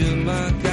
to my